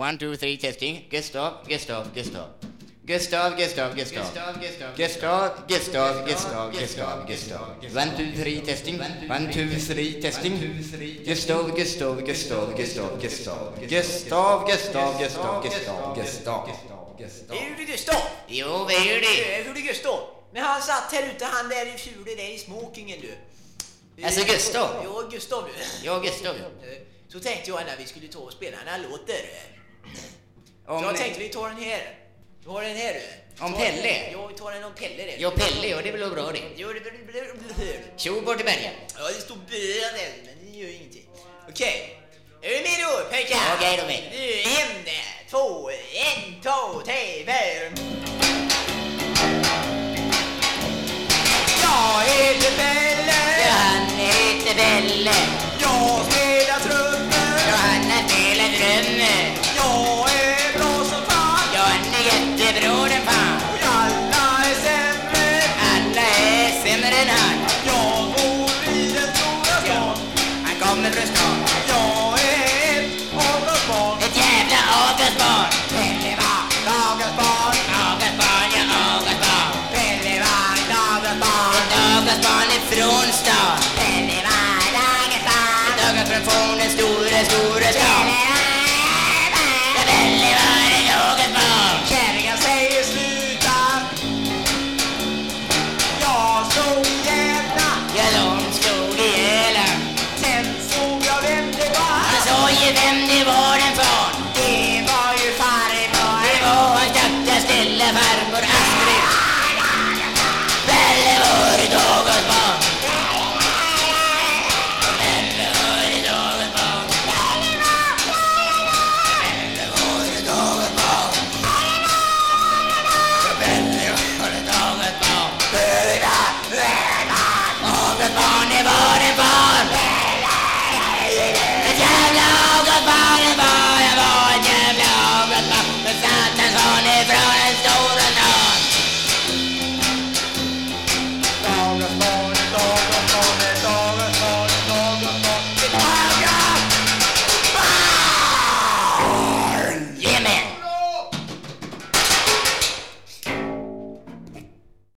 one, two, three, testing. Gustav, Gustav, Gustav. Gustav, Gustav, Gustav. Gustav, Gustav, Gustav, Gustav, Gustav. One, two, three, testing. One, two, three, testing. Gustav, Gustav, Gustav, Gustav, Gustav. Gustav, Gustav, Gustav, Gustav, Gustav. Är du Gustav? Jo, vad är det? Är du Gustav? Men han satt här ute, han där i fule där i smokingen du. Alltså, Gustav? Ja, Gustav du. Ja, Gustav. Så tänkte jag när vi skulle ta och spela några låtar. Så Om, jag tänkte vi tar den här. Du har den här du. Om Ta- Pelle? Ja, vi tar den om Pelle det. ja, Pelle, ja, det väl bra det. Jo, det blir- blir- blir- Tjo bort i bergen. Ja, det står bö där, men det gör ingenting. Okej. Är du med då, pojkar? Okej, då med. Nu, en, två, en, två, tre, fyra. Jag heter Pelle. Han heter Pelle. Kärringen säger sluta Jag såg gärna Ja, de slog Sen såg jag vem det var. Han såg ju vem det var.